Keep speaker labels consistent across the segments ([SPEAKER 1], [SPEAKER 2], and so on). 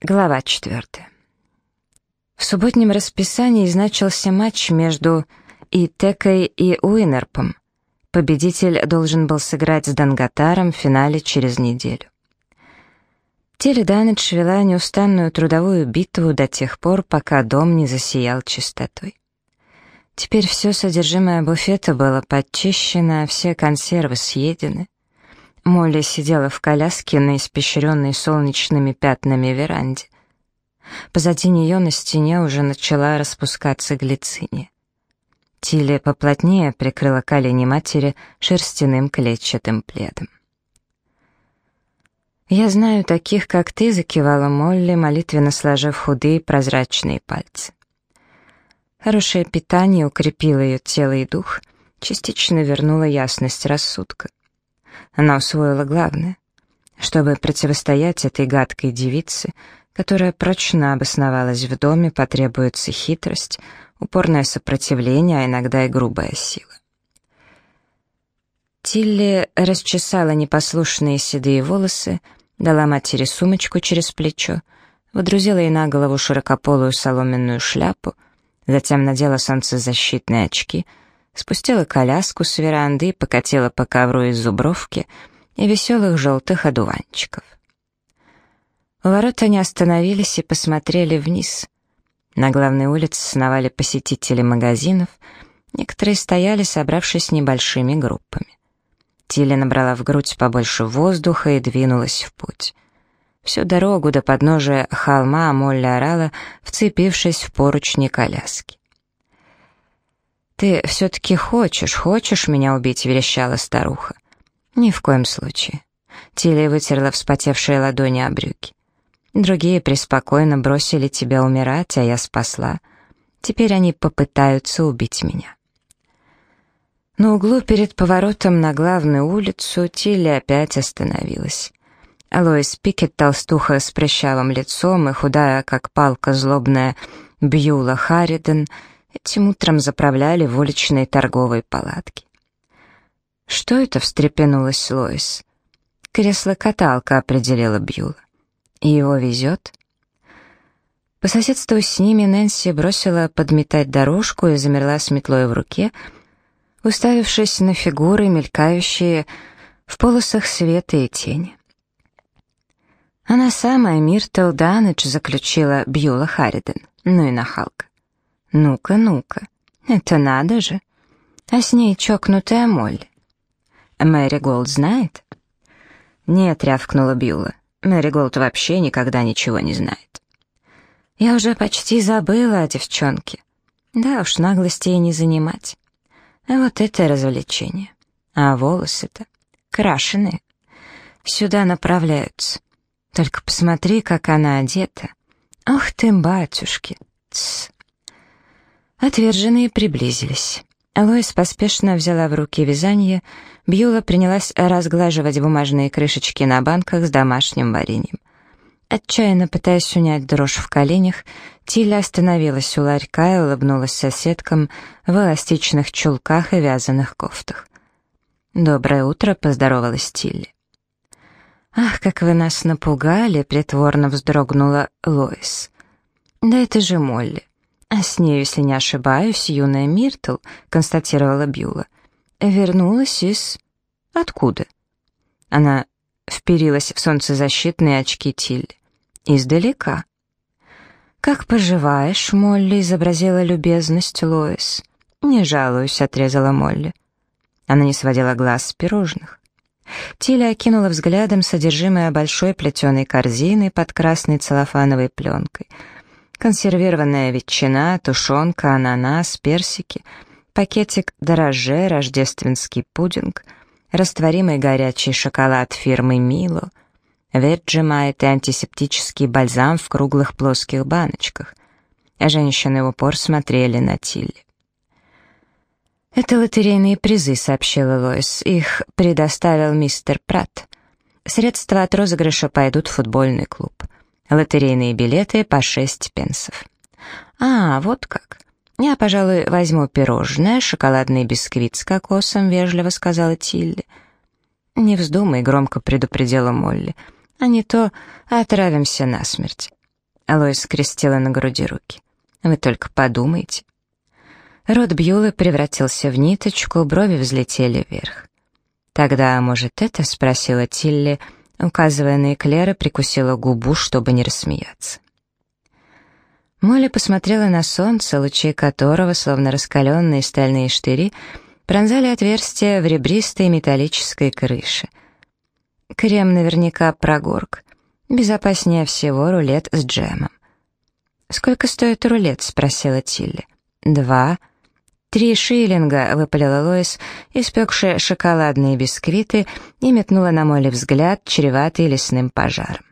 [SPEAKER 1] Глава четвертая. В субботнем расписании значился матч между Итекой и Уинерпом. Победитель должен был сыграть с Данготаром в финале через неделю. Теле Данедж вела неустанную трудовую битву до тех пор, пока дом не засиял чистотой. Теперь все содержимое буфета было подчищено, все консервы съедены. Молли сидела в коляске на испещренной солнечными пятнами веранде. Позади нее на стене уже начала распускаться глициния. Тилли поплотнее прикрыла колени матери шерстяным клетчатым пледом. «Я знаю таких, как ты», — закивала Молли, молитвенно сложив худые прозрачные пальцы. Хорошее питание укрепило ее тело и дух, частично вернуло ясность рассудка. Она усвоила главное. Чтобы противостоять этой гадкой девице, которая прочно обосновалась в доме, потребуется хитрость, упорное сопротивление, а иногда и грубая сила. Тилли расчесала непослушные седые волосы, дала матери сумочку через плечо, водрузила ей на голову широкополую соломенную шляпу, затем надела солнцезащитные очки — спустила коляску с веранды и покатила по ковру из зубровки и веселых желтых одуванчиков. У ворот они остановились и посмотрели вниз. На главной улице сновали посетители магазинов, некоторые стояли, собравшись небольшими группами. Тилли набрала в грудь побольше воздуха и двинулась в путь. Всю дорогу до подножия холма Молли орала, вцепившись в поручни коляски. «Ты все-таки хочешь, хочешь меня убить?» — верещала старуха. «Ни в коем случае». Тилли вытерла вспотевшие ладони о брюки. «Другие преспокойно бросили тебя умирать, а я спасла. Теперь они попытаются убить меня». На углу перед поворотом на главную улицу Тилли опять остановилась. Алоис Пикет, толстуха с прыщавым лицом и худая, как палка злобная, Бьюла Харриден — Этим утром заправляли в уличные торговые палатки. «Что это?» — встрепенулась Лоис. «Кресло-каталка», — определила Бьюла. «И его везет?» По соседству с ними Нэнси бросила подметать дорожку и замерла с метлой в руке, уставившись на фигуры, мелькающие в полосах света и тени. Она самая, Миртл Данедж, заключила Бьюла Харриден, ну и нахалка. Ну-ка, ну-ка, это надо же. А с ней чокнутая Молли. Мэри Голд знает? Нет, рявкнула Бьюла. Мэри Голд вообще никогда ничего не знает. Я уже почти забыла о девчонке. Да уж, наглости ей не занимать. А вот это развлечение. А волосы-то крашеные. Сюда направляются. Только посмотри, как она одета. Ох ты, батюшки. Тссс. Отверженные приблизились. Лоис поспешно взяла в руки вязание, Бьюла принялась разглаживать бумажные крышечки на банках с домашним вареньем. Отчаянно пытаясь унять дрожь в коленях, Тиля остановилась у ларька и улыбнулась соседкам в эластичных чулках и вязаных кофтах. «Доброе утро», — поздоровалась Тилли. «Ах, как вы нас напугали!» — притворно вздрогнула Лоис. «Да это же Молли. «А с ней, если не ошибаюсь, юная Миртл», — констатировала Бьюла. «Вернулась из... откуда?» Она вперилась в солнцезащитные очки Тилли. «Издалека». «Как поживаешь, Молли?» — изобразила любезность Лоис. «Не жалуюсь», — отрезала Молли. Она не сводила глаз с пирожных. Тилли окинула взглядом содержимое большой плетеной корзины под красной целлофановой пленкой — консервированная ветчина, тушенка, ананас, персики, пакетик дрожже, рождественский пудинг, растворимый горячий шоколад фирмы Мило, Vegemite и антисептический бальзам в круглых плоских баночках. Женщины в упор смотрели на Тилли. «Это лотерейные призы», — сообщила Лоис. «Их предоставил мистер Пратт. Средства от розыгрыша пойдут в футбольный клуб. Лотерейные билеты по шесть пенсов. «А, вот как. Я, пожалуй, возьму пирожное, шоколадный бисквит с кокосом», — вежливо сказала Тилли. «Не вздумай», — громко предупредила Молли. «А не то отравимся насмерть. Лоис скрестила на груди руки. «Вы только подумайте». Рот Бьюлы превратился в ниточку, брови взлетели вверх. «Тогда, может, это?» — спросила Тилли, указывая на эклеры, прикусила губу, чтобы не рассмеяться. Молли посмотрела на солнце, лучи которого, словно раскаленные стальные штыри, пронзали отверстия в ребристой металлической крыше. Крем наверняка прогорк. Безопаснее всего рулет с джемом. «Сколько стоит рулет?» — спросила Тилли. «Два». «Три шиллинга», — выпалила Лоис, испекшая шоколадные бисквиты, и метнула на Молли взгляд, чреватый лесным пожаром.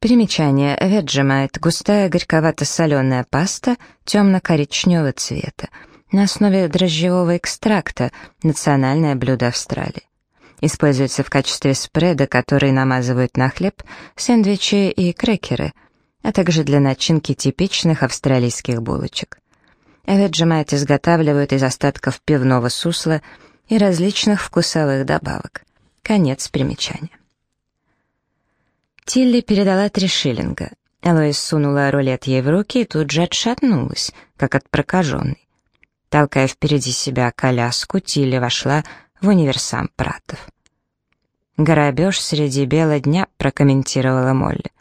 [SPEAKER 1] Примечание. Веджемайт — густая горьковато-соленая паста темно-коричневого цвета. На основе дрожжевого экстракта, национальное блюдо Австралии. Используется в качестве спреда, который намазывают на хлеб, сэндвичи и крекеры, а также для начинки типичных австралийских булочек. Веджемайт изготавливают из остатков пивного сусла и различных вкусовых добавок. Конец примечания. Тилли передала три шиллинга. Элоис сунула рулет ей в руки и тут же отшатнулась, как от прокаженной. Толкая впереди себя коляску, Тилли вошла в универсам Пратов. «Грабеж среди бела дня», — прокомментировала Молли.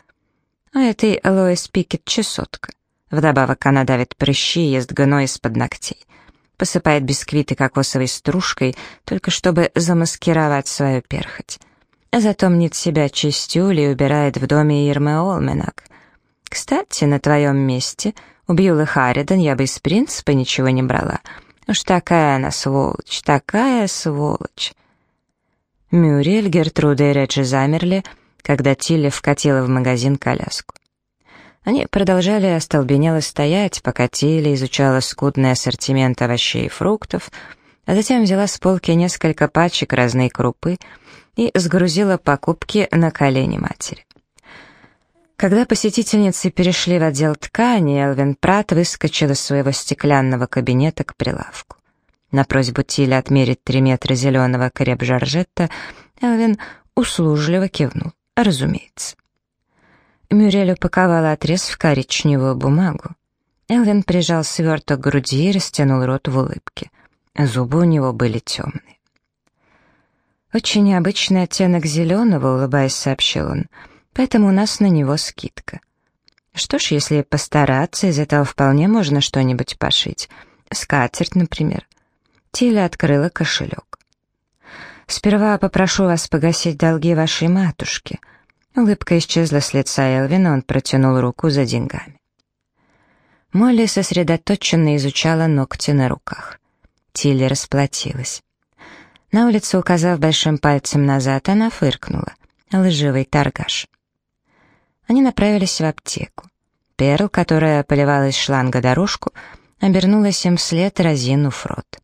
[SPEAKER 1] «А этой Элоис Пикет чесотка. Вдобавок она давит прыщи ест гной из-под ногтей. Посыпает бисквиты кокосовой стружкой, только чтобы замаскировать свою перхоть. Зато мнит себя чистюль и убирает в доме Ирмы Олменак. Кстати, на твоем месте у Бьюлы я бы из принципа ничего не брала. Уж такая она сволочь, такая сволочь. Мюрриэль, Гертруда и Реджи замерли, когда Тилли вкатила в магазин коляску. Они продолжали остолбенело стоять, пока Тилли изучала скудный ассортимент овощей и фруктов, а затем взяла с полки несколько пачек разной крупы и сгрузила покупки на колени матери. Когда посетительницы перешли в отдел ткани, Элвин Прат выскочил из своего стеклянного кабинета к прилавку. На просьбу Тиля отмерить три метра зеленого креп-жаржетта Элвин услужливо кивнул. Разумеется. Мюрель упаковала отрез в коричневую бумагу. Элвин прижал сверток к груди и растянул рот в улыбке. Зубы у него были темные. «Очень необычный оттенок зеленого», — улыбаясь, сообщил он, «поэтому у нас на него скидка». Что ж, если постараться, из этого вполне можно что-нибудь пошить. Скатерть, например. Тиля открыла кошелек. «Сперва попрошу вас погасить долги вашей матушке», — Улыбка исчезла с лица Элвина, он протянул руку за деньгами. Молли сосредоточенно изучала ногти на руках. Тилли расплатилась. На улице, указав большим пальцем назад, она фыркнула. Лживый торгаш. Они направились в аптеку. Перл, которая поливала из шланга дорожку, обернулась им вслед, разинув рот.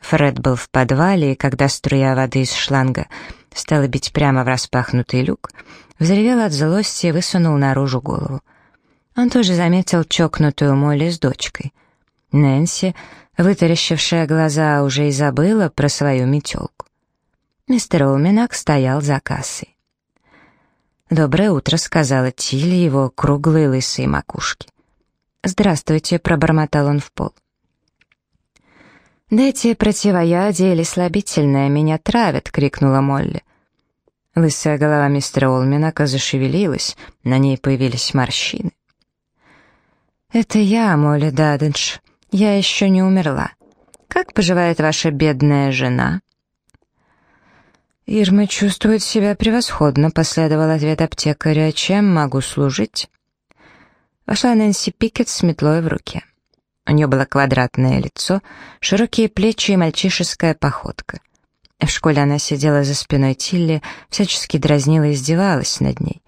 [SPEAKER 1] Фред был в подвале, и когда струя воды из шланга стала бить прямо в распахнутый люк, взревел от злости и высунул наружу голову. Он тоже заметил чокнутую Молли с дочкой. Нэнси, вытаращившая глаза, уже и забыла про свою метелку. Мистер Олминак стоял за кассой. «Доброе утро», — сказала Тилли его круглой лысой макушки. «Здравствуйте», — пробормотал он в пол. «Дайте противоядие или слабительное, меня травят!» — крикнула Молли. Лысая голова мистера Олминака зашевелилась, на ней появились морщины. «Это я, Молли Даденш. Я еще не умерла. Как поживает ваша бедная жена?» «Ирма чувствует себя превосходно», — последовал ответ аптекаря. «Чем могу служить?» Вошла Нэнси Пикет с метлой в руке. У нее было квадратное лицо, широкие плечи и мальчишеская походка. В школе она сидела за спиной Тилли, всячески дразнила и издевалась над ней.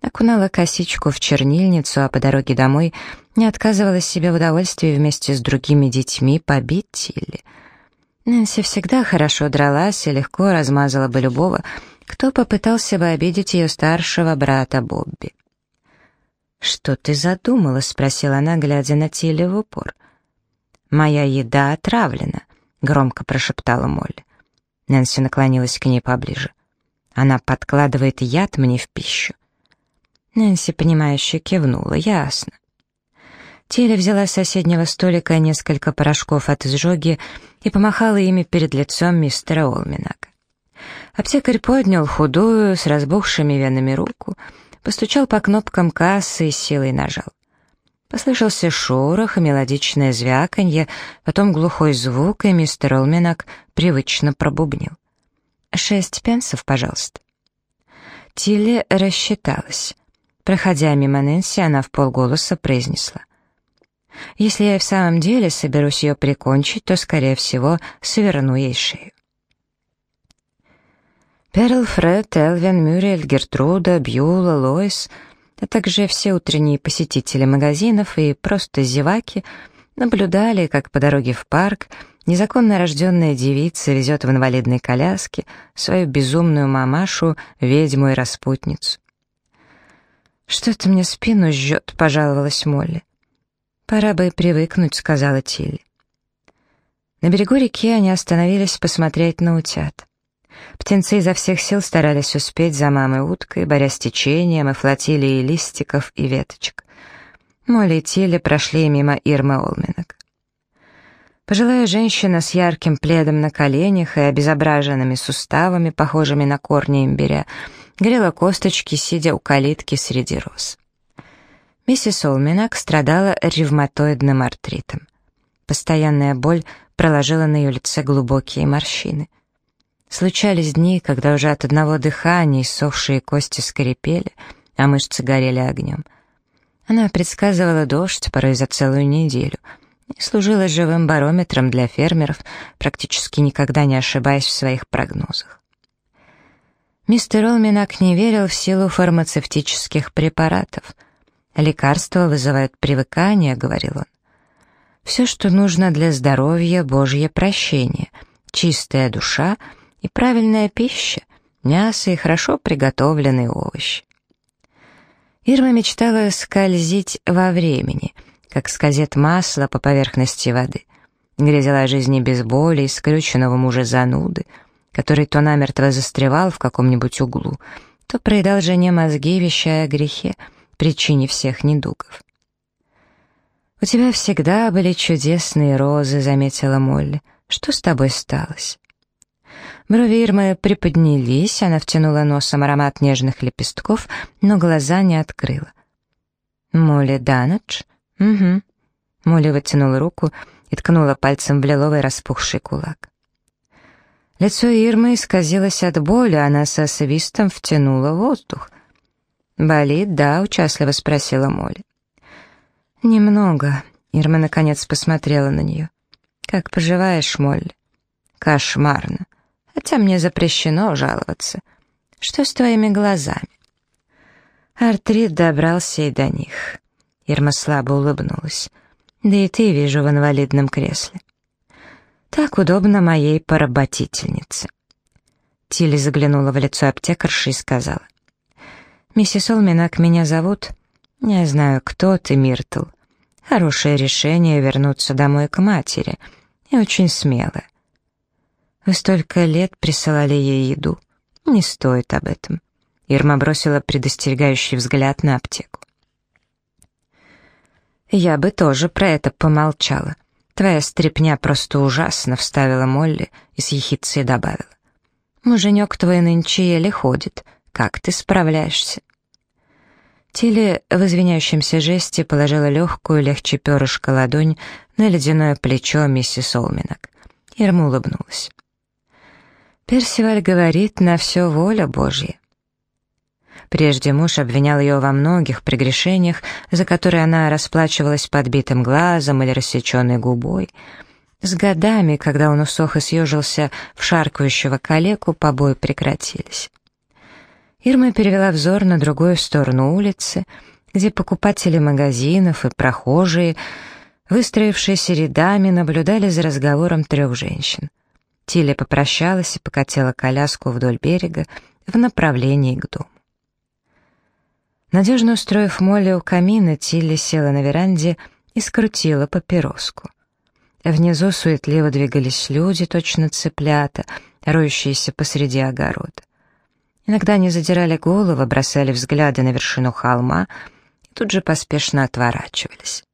[SPEAKER 1] Окунала косичку в чернильницу, а по дороге домой не отказывалась себе в удовольствии вместе с другими детьми побить Тилли. Нэнси всегда хорошо дралась и легко размазала бы любого, кто попытался бы обидеть ее старшего брата Бобби. «Что ты задумала?» — спросила она, глядя на Тилли в упор. «Моя еда отравлена», — громко прошептала Молли. Нэнси наклонилась к ней поближе. «Она подкладывает яд мне в пищу». Нэнси, понимающе кивнула, ясно. Тиля взяла с соседнего столика несколько порошков от изжоги и помахала ими перед лицом мистера Олминака. Аптекарь поднял худую, с разбухшими венами руку, постучал по кнопкам кассы и силой нажал. Послышался шорох и мелодичное звяканье, потом глухой звук, и мистер Олминак привычно пробубнил. «Шесть пенсов, пожалуйста». Тилли рассчиталась. Проходя мимо Нэнси, она в полголоса произнесла. «Если я в самом деле соберусь ее прикончить, то, скорее всего, сверну ей шею». Перл, Фред, Элвин, Мюрриэль, Гертруда, Бьюла, Лоис, а также все утренние посетители магазинов и просто зеваки наблюдали, как по дороге в парк незаконно рожденная девица везет в инвалидной коляске свою безумную мамашу, ведьму и распутницу. «Что-то мне спину жжет», — пожаловалась Молли. «Пора бы привыкнуть», — сказала Тилли. На берегу реки они остановились посмотреть на утят. Птенцы изо всех сил старались успеть за мамой уткой, борясь с течением и флотилией листиков и веточек. Молли и Тилли прошли мимо Ирмы Олминок. Пожилая женщина с ярким пледом на коленях и обезображенными суставами, похожими на корни имбиря, грела косточки, сидя у калитки среди роз. Миссис Олминак страдала ревматоидным артритом. Постоянная боль проложила на ее лице глубокие морщины. Случались дни, когда уже от одного дыхания иссохшие кости скрипели, а мышцы горели огнем. Она предсказывала дождь порой за целую неделю — и служила живым барометром для фермеров, практически никогда не ошибаясь в своих прогнозах. Мистер Олминак не верил в силу фармацевтических препаратов. «Лекарства вызывают привыкание», — говорил он. «Все, что нужно для здоровья, — Божье прощение, чистая душа и правильная пища, мясо и хорошо приготовленные овощи». Ирма мечтала скользить во времени — как скользит масло по поверхности воды. Грезила о жизни без боли и скрюченного мужа зануды, который то намертво застревал в каком-нибудь углу, то проедал жене мозги, вещая о грехе, причине всех недугов. «У тебя всегда были чудесные розы», — заметила Молли. «Что с тобой сталось?» Брови Ирмы приподнялись, она втянула носом аромат нежных лепестков, но глаза не открыла. «Молли Данадж?» «Угу». Молли вытянула руку и ткнула пальцем в лиловый распухший кулак. Лицо Ирмы исказилось от боли, она со свистом втянула воздух. «Болит, да?» — участливо спросила Молли. «Немного». Ирма наконец посмотрела на нее. «Как поживаешь, Молли?» «Кошмарно. Хотя мне запрещено жаловаться. Что с твоими глазами?» Артрит добрался и до них. Ирма слабо улыбнулась. «Да и ты вижу в инвалидном кресле». «Так удобно моей поработительнице». Тилли заглянула в лицо аптекарши и сказала. «Миссис Олминак меня зовут. Не знаю, кто ты, Миртл. Хорошее решение вернуться домой к матери. И очень смелое. Вы столько лет присылали ей еду. Не стоит об этом». Ирма бросила предостерегающий взгляд на аптеку. «Я бы тоже про это помолчала. Твоя стряпня просто ужасно», — вставила Молли и с ехицей добавила. «Муженек твой нынче еле ходит. Как ты справляешься?» Тилли в извиняющемся жесте положила легкую, легче перышко ладонь на ледяное плечо миссис Олминок. Ирма улыбнулась. «Персиваль говорит, на все воля Божья. Прежде муж обвинял ее во многих прегрешениях, за которые она расплачивалась подбитым глазом или рассеченной губой. С годами, когда он усох и съежился в шаркающего калеку, побои прекратились. Ирма перевела взор на другую сторону улицы, где покупатели магазинов и прохожие, выстроившиеся рядами, наблюдали за разговором трех женщин. Тиля попрощалась и покатила коляску вдоль берега в направлении к дому. Надежно устроив Молли у камина, Тилли села на веранде и скрутила папироску. Внизу суетливо двигались люди, точно цыплята, роющиеся посреди огорода. Иногда они задирали головы, бросали взгляды на вершину холма и тут же поспешно отворачивались.